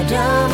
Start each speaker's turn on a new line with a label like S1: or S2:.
S1: I don't.